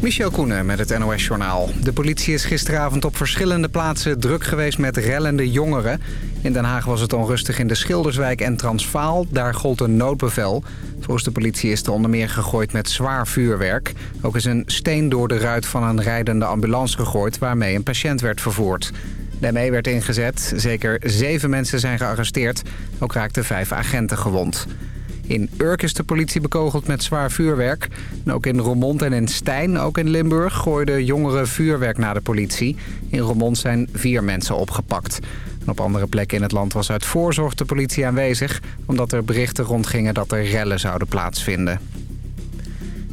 Michel Koenen met het NOS-journaal. De politie is gisteravond op verschillende plaatsen druk geweest met rellende jongeren. In Den Haag was het onrustig in de Schilderswijk en Transvaal. Daar gold een noodbevel. Volgens de politie is er onder meer gegooid met zwaar vuurwerk. Ook is een steen door de ruit van een rijdende ambulance gegooid... waarmee een patiënt werd vervoerd. De ME werd ingezet. Zeker zeven mensen zijn gearresteerd. Ook raakten vijf agenten gewond. In Urk is de politie bekogeld met zwaar vuurwerk. En ook in Roermond en in Stijn, ook in Limburg, gooiden jongeren vuurwerk naar de politie. In Roermond zijn vier mensen opgepakt. op andere plekken in het land was uit voorzorg de politie aanwezig... omdat er berichten rondgingen dat er rellen zouden plaatsvinden.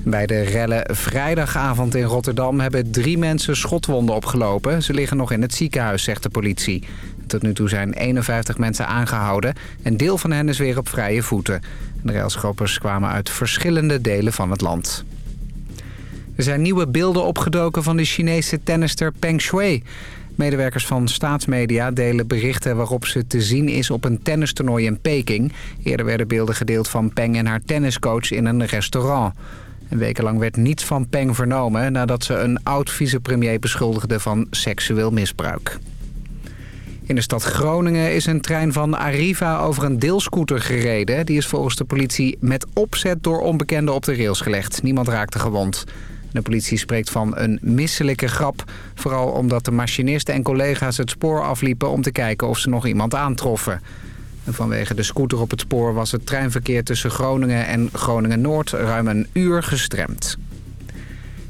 Bij de rellen vrijdagavond in Rotterdam hebben drie mensen schotwonden opgelopen. Ze liggen nog in het ziekenhuis, zegt de politie. Tot nu toe zijn 51 mensen aangehouden. Een deel van hen is weer op vrije voeten. De kwamen uit verschillende delen van het land. Er zijn nieuwe beelden opgedoken van de Chinese tennister Peng Shuai. Medewerkers van staatsmedia delen berichten waarop ze te zien is op een tennistoernooi in Peking. Eerder werden beelden gedeeld van Peng en haar tenniscoach in een restaurant. Een wekenlang werd niets van Peng vernomen nadat ze een oud-vicepremier beschuldigde van seksueel misbruik. In de stad Groningen is een trein van Arriva over een deelscooter gereden. Die is volgens de politie met opzet door onbekenden op de rails gelegd. Niemand raakte gewond. De politie spreekt van een misselijke grap. Vooral omdat de machinisten en collega's het spoor afliepen om te kijken of ze nog iemand aantroffen. En vanwege de scooter op het spoor was het treinverkeer tussen Groningen en Groningen-Noord ruim een uur gestremd.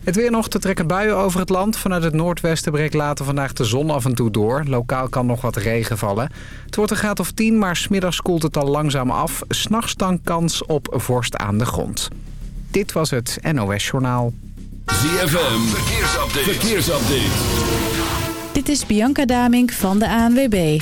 Het weer nog te trekken buien over het land. Vanuit het noordwesten breekt later vandaag de zon af en toe door. Lokaal kan nog wat regen vallen. Het wordt een graad of 10, maar smiddags koelt het al langzaam af. S'nachts dan kans op vorst aan de grond. Dit was het NOS Journaal. ZFM, verkeersupdate. verkeersupdate. Dit is Bianca Damink van de ANWB.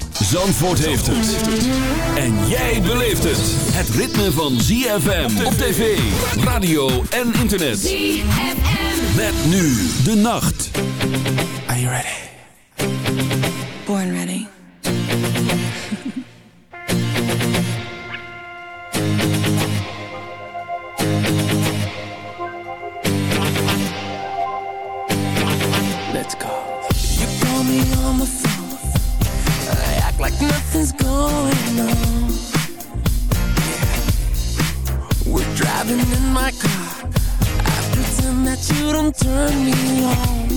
Zandvoort heeft het. En jij beleeft het. Het ritme van ZFM op tv, radio en internet. ZFM. Met nu de nacht. Are you ready? Nothing's going on. We're driving in my car. You don't turn me on.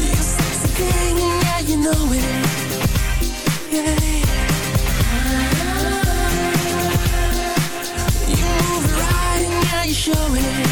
You sexy thing, yeah, you know it. You move right, yeah, you show it.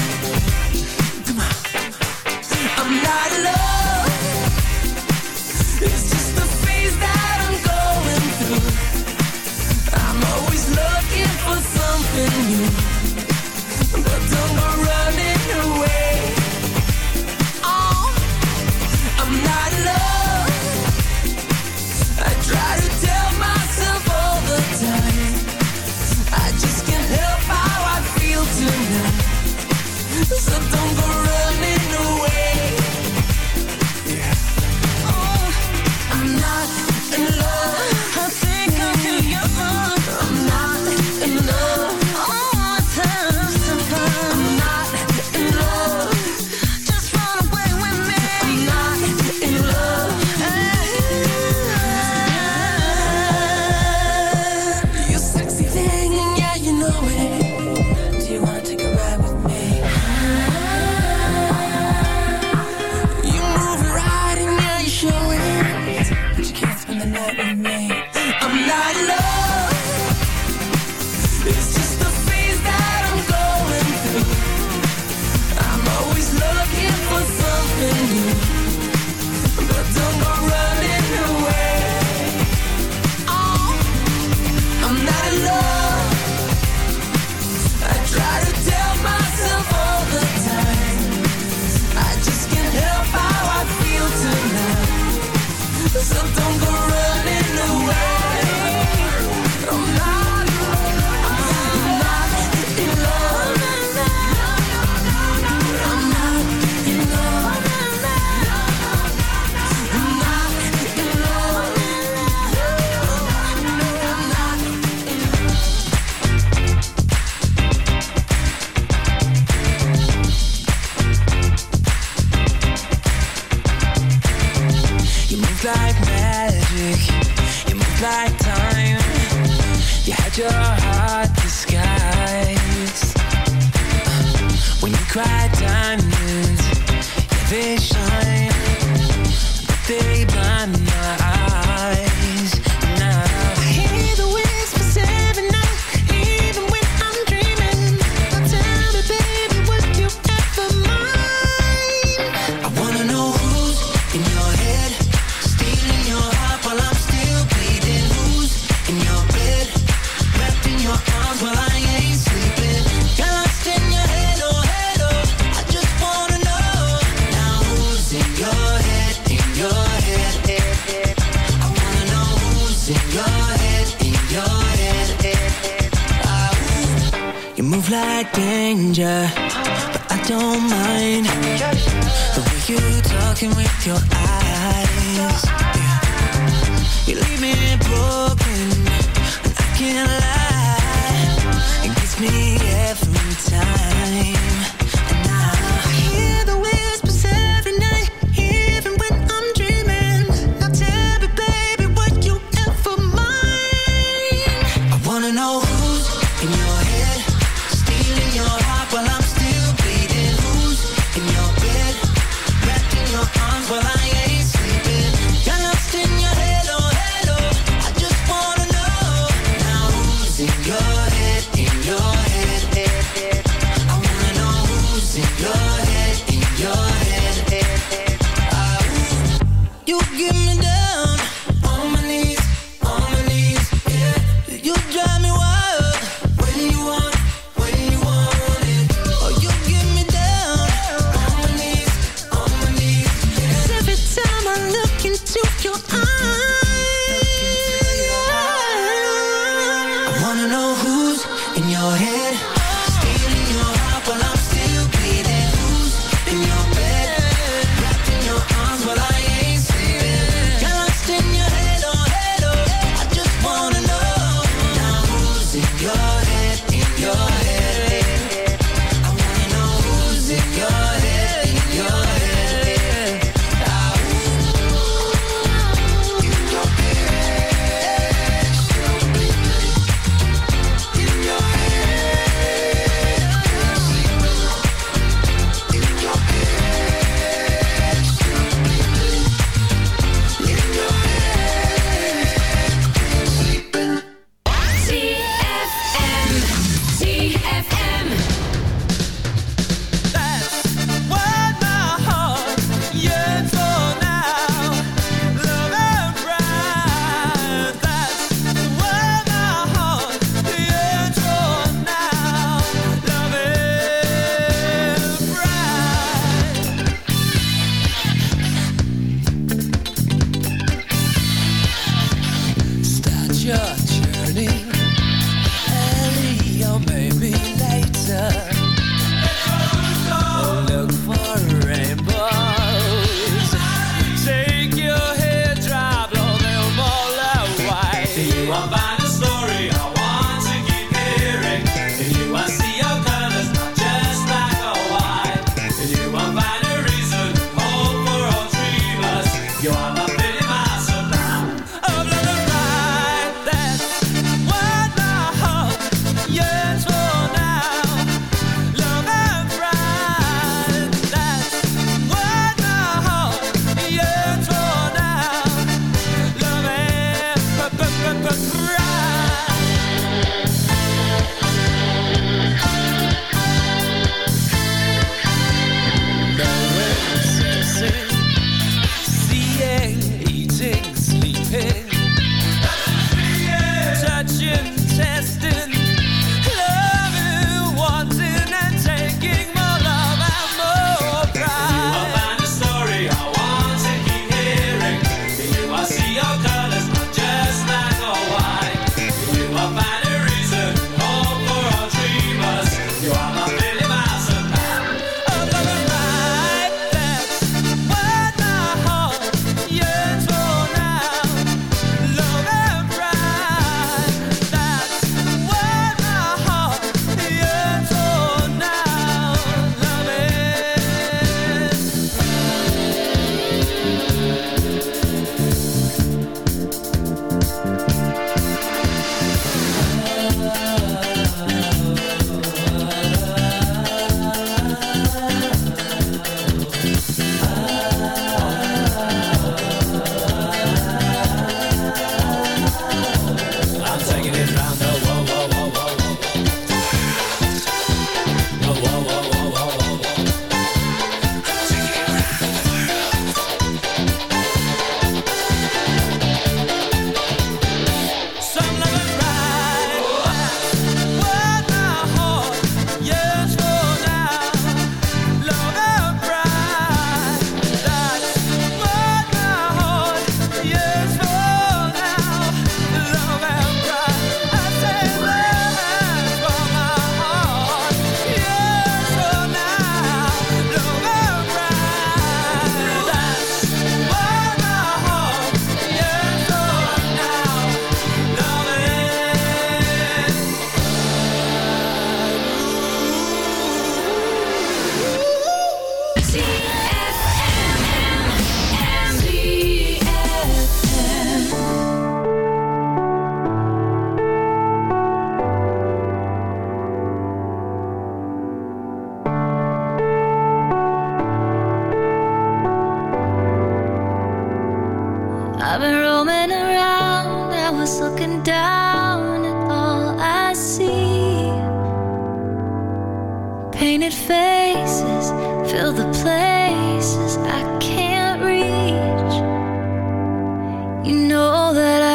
time.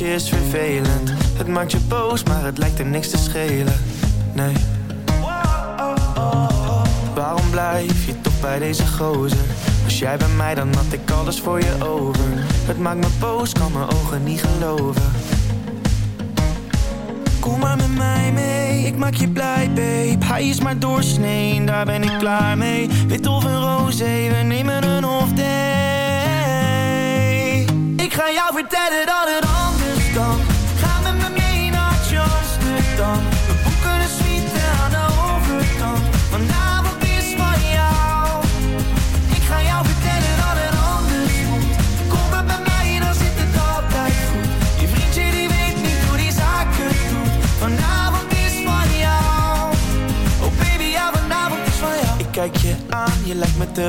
just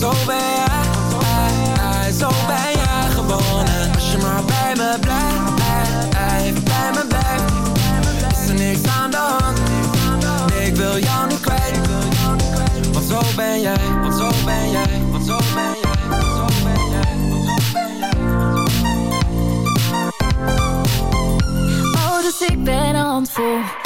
Zo ben jij, zo ben jij gewoon En Als je maar bij me blijft, bij me blijft Is er niks aan de hand, ik wil jou niet kwijt Want zo ben jij, want zo ben jij, want zo ben jij. Oh, dus ik ben een handvol.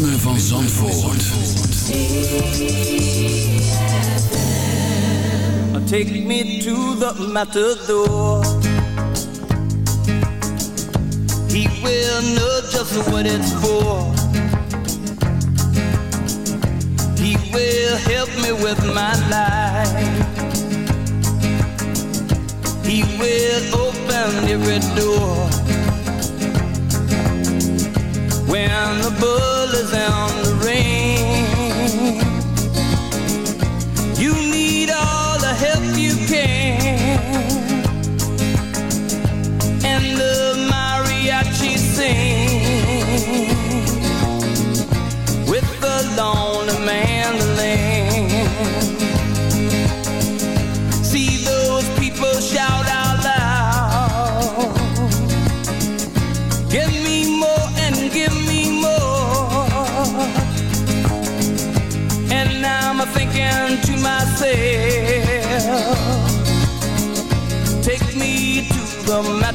ritme van Zandvoort. Take me to the matador. He will know just what it's for. He will help me with my life. He will open every door. When the bull is on the ring. You need all the help you can. And the mariachi sing with the lonely mandolin.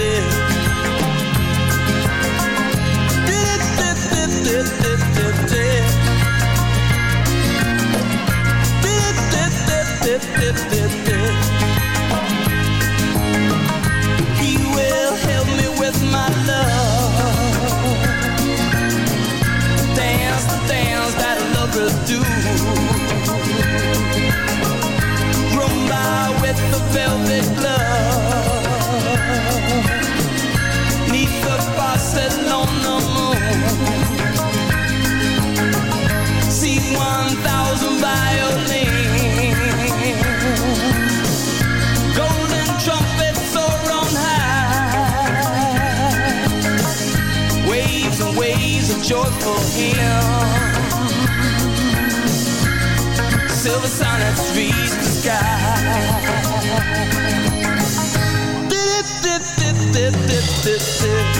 still short for him. Silver sonnets reach the sky. Dip, dip, dip,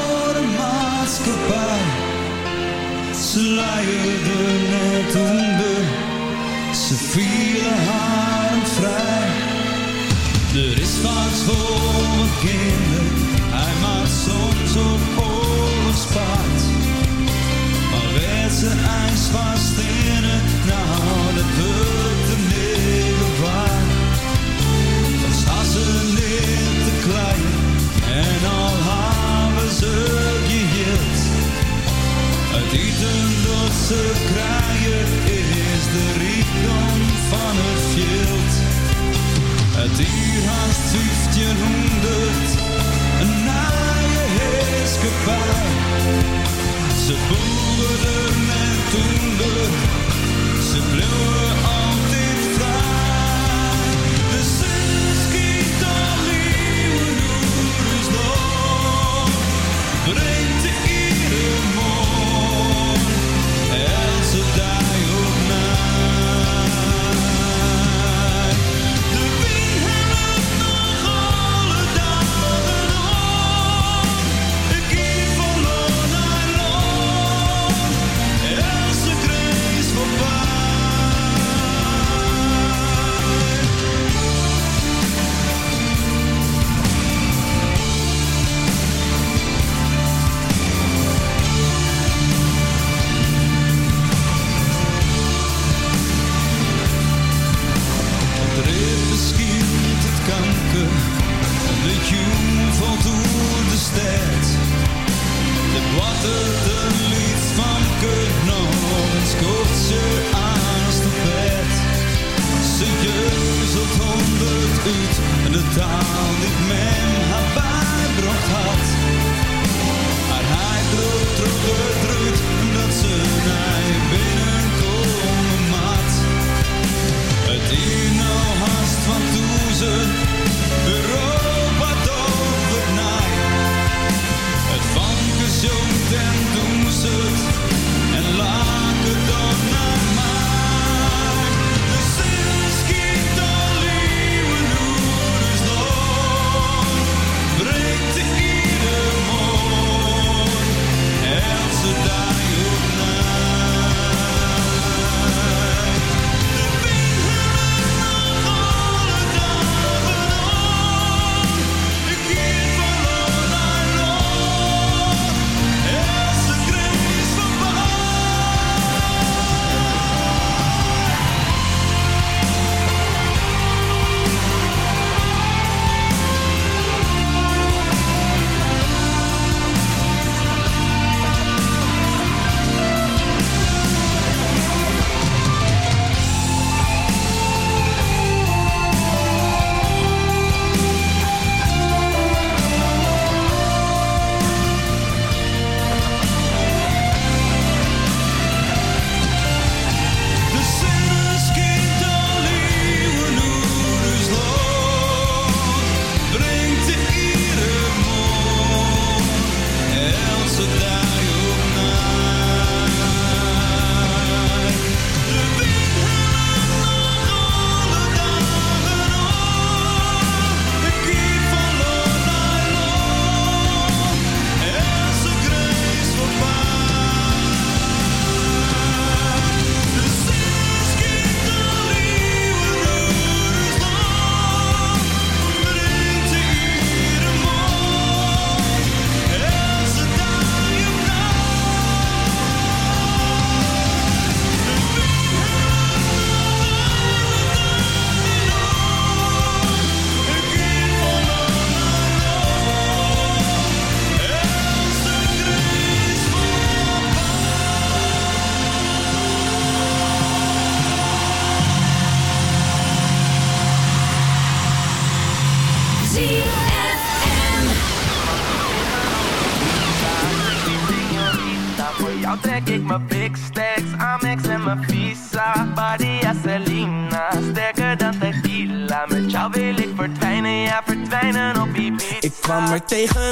Ze luierde net onder. Ze vielen haar vrij. Er is wat voor mijn kind. goodbye. Ze boeren en toenden, ze bleven tegen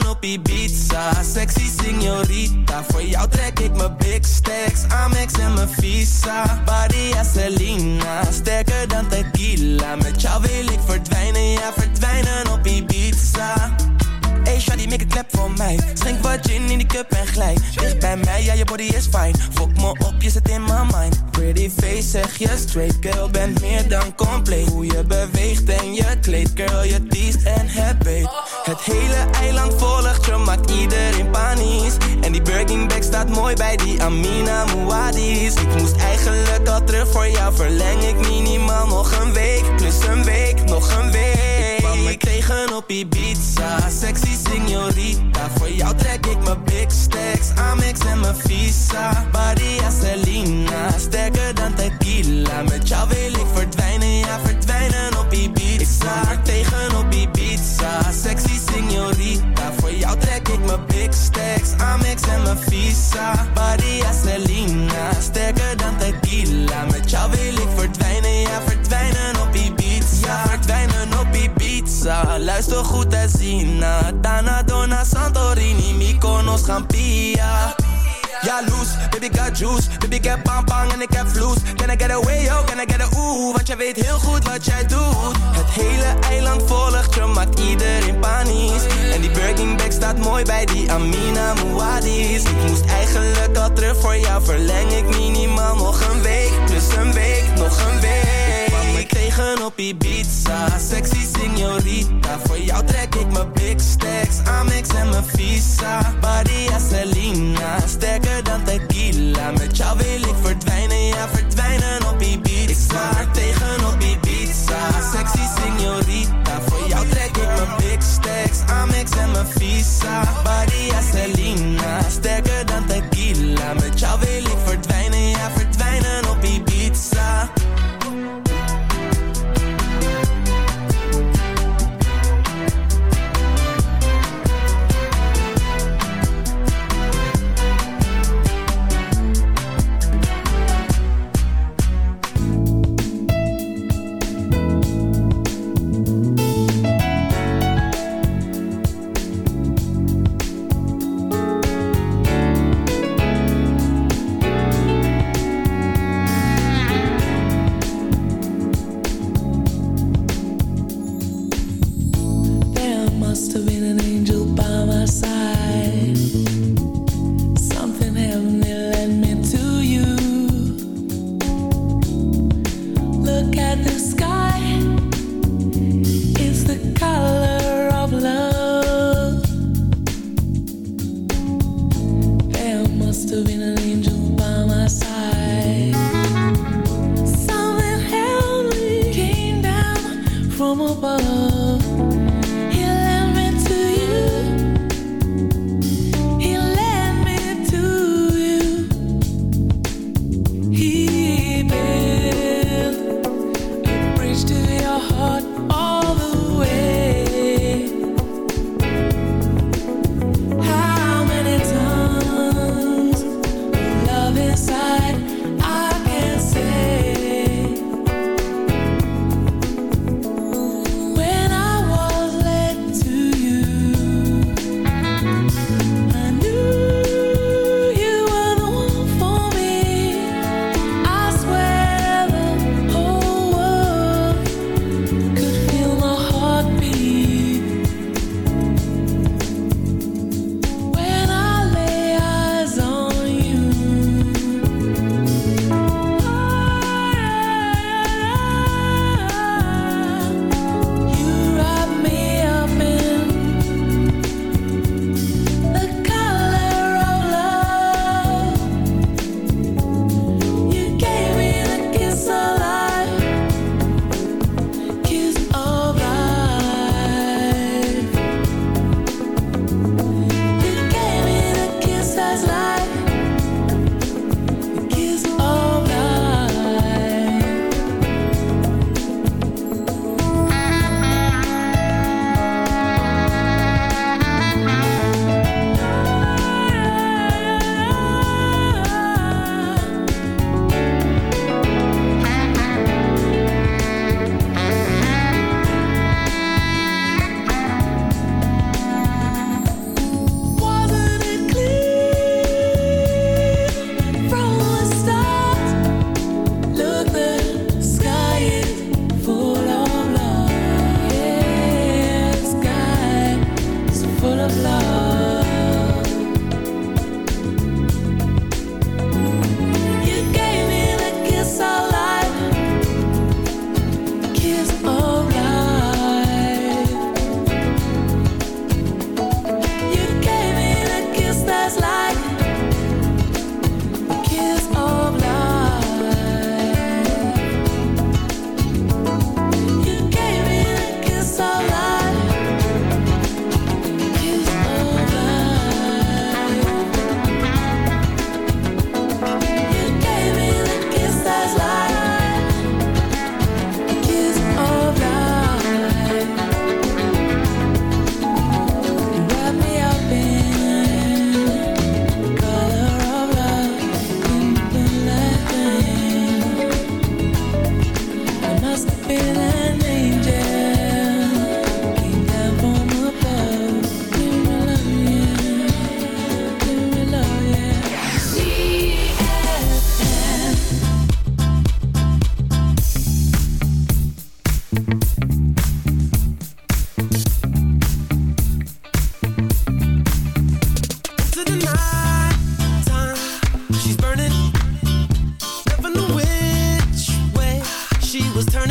als Selena Sterker dan tequila. Met jou wil ik verdwijnen Ja verdwijnen op Ibiza. Verdwijnen op Ibiza Luister goed en Zina Dana, Dona, Santorini Mykonos, Gampia. Ja, loose, baby got juice. Baby ik heb bang bang en ik heb vloes. Can I get away, yo, can I jij weet heel goed wat jij doet. Het hele eiland volgt je, maakt iedereen panisch. En die Birkin bag staat mooi bij die Amina Muadis Ik moest eigenlijk al terug voor jou Verleng ik minimaal nog een week. Plus een week, nog een week Tegen op Ibiza. Sexy signorita Voor jou trek ik mijn big stacks. Amex en mijn visa als Selena. Sterker dan tequila Met jou wil ik verdwijnen. Ja verdwijnen op Ibiza. Ik er tegen op Ibiza. Sexy signorita Voor jou trek ik mijn big stacks. Amex en mijn visa als Selena. Sterker dan tequila Met jou wil ik verdwijnen was turning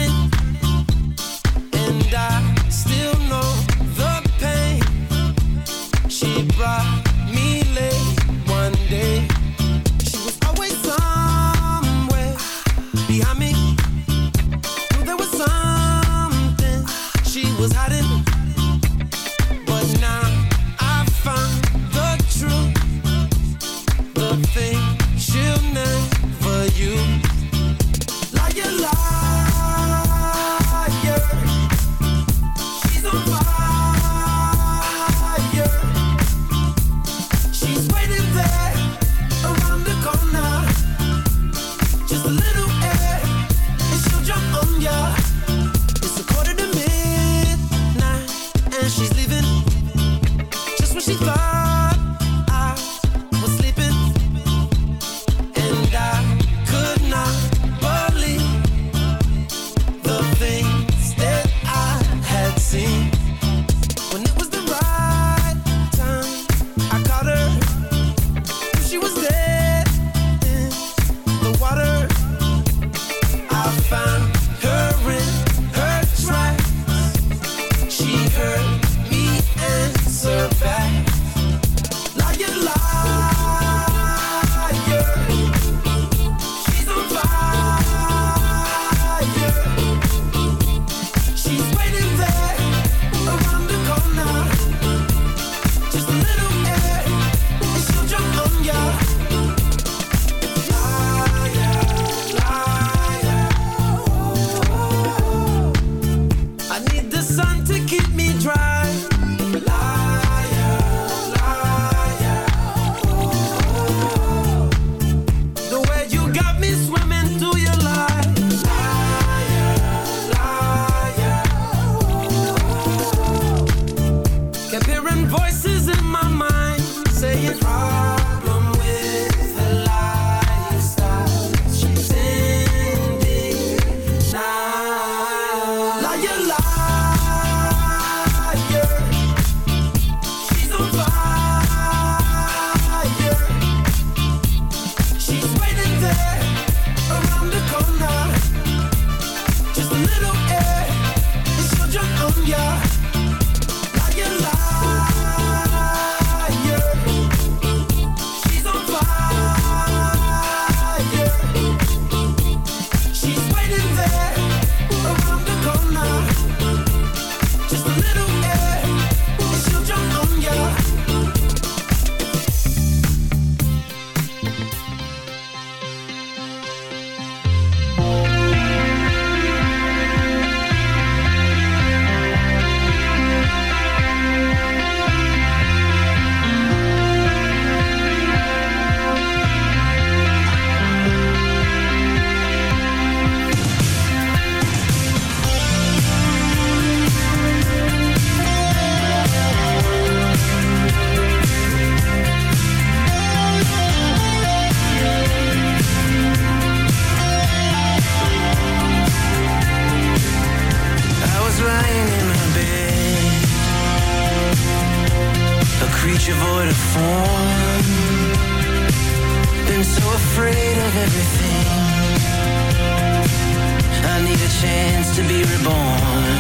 to be reborn.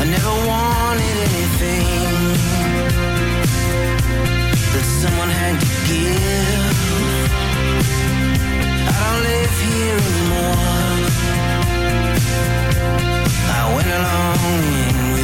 I never wanted anything that someone had to give. I don't live here anymore. I went along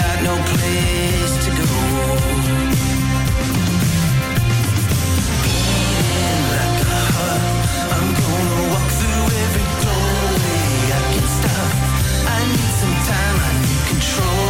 got no place to go. Beating like a heart, I'm gonna walk through every doorway I can stop. I need some time, I need control.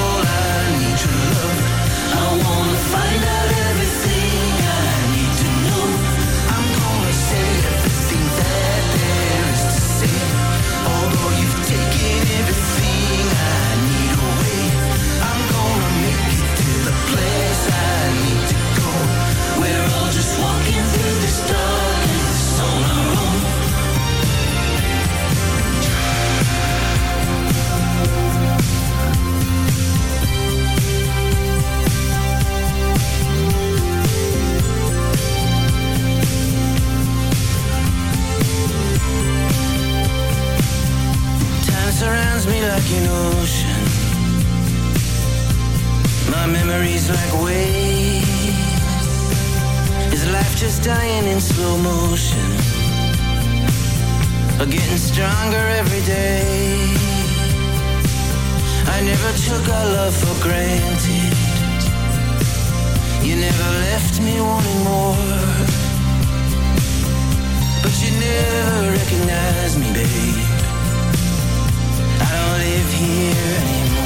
like waves Is life just dying in slow motion? Or getting stronger every day? I never took our love for granted. You never left me wanting more. But you never recognized me, babe. I don't live here anymore.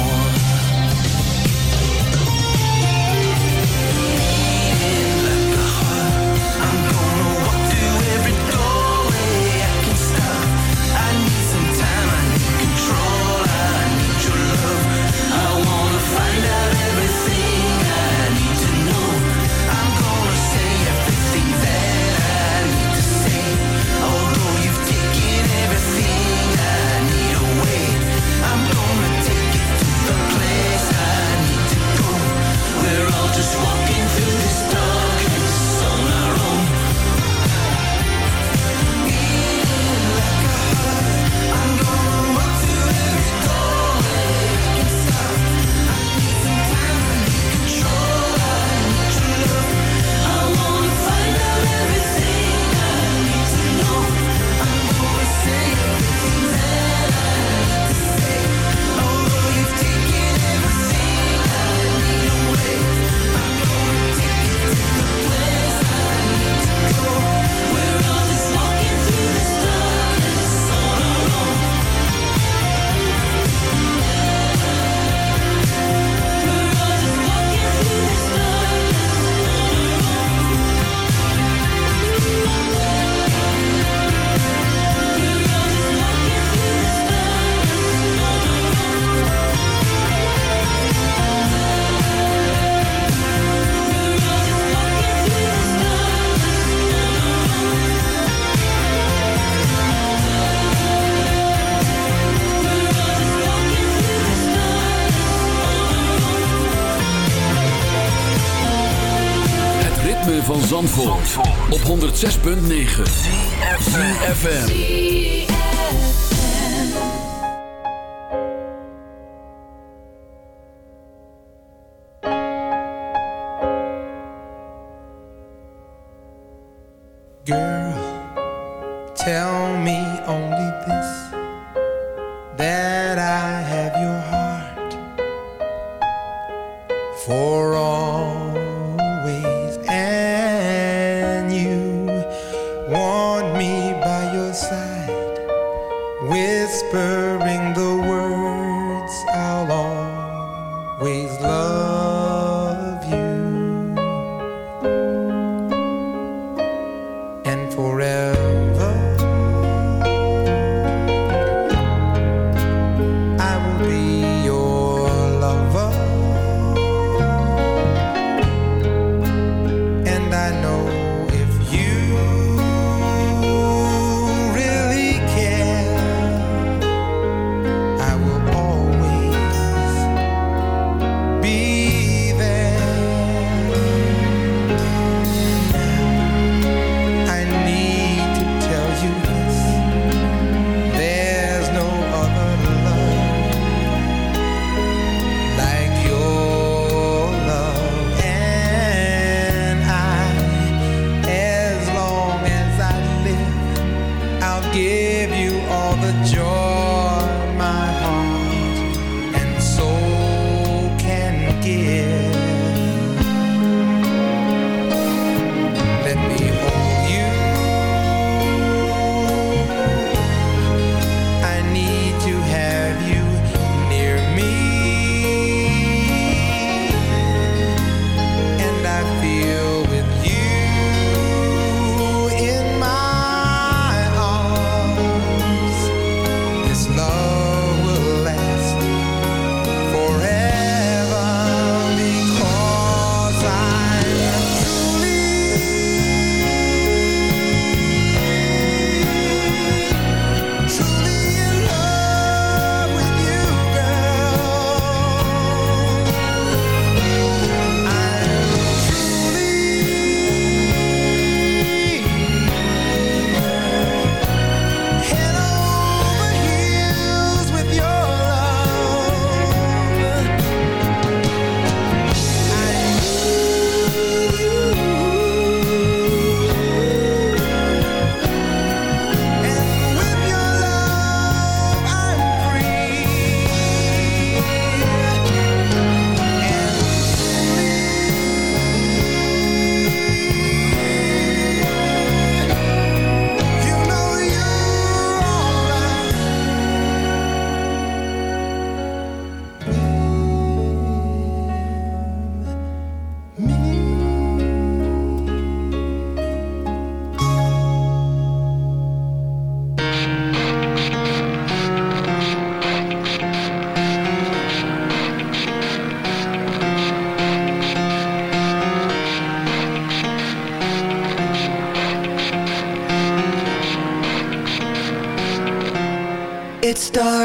Op 106.9 FM.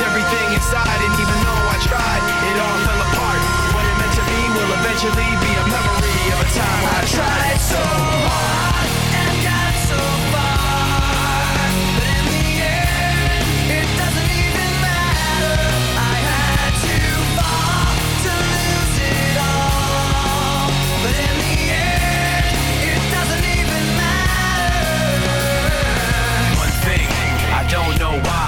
everything inside, and even though I tried, it all fell apart. What it meant to me will eventually be a memory of a time I tried so hard and got so far. But in the end, it doesn't even matter. I had to fall to lose it all. But in the end, it doesn't even matter. One thing, I don't know why.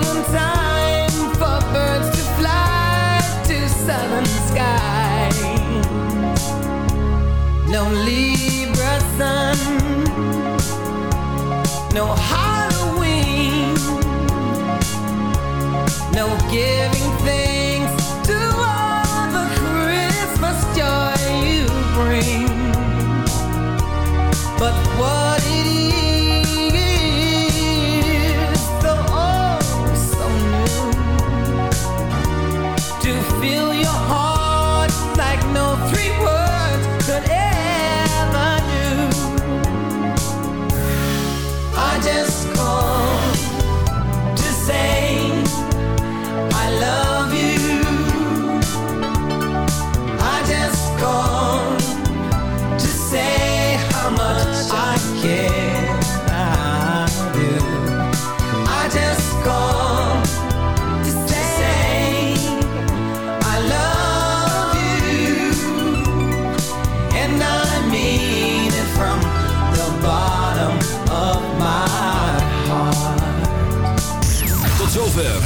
Libra sun, no Halloween,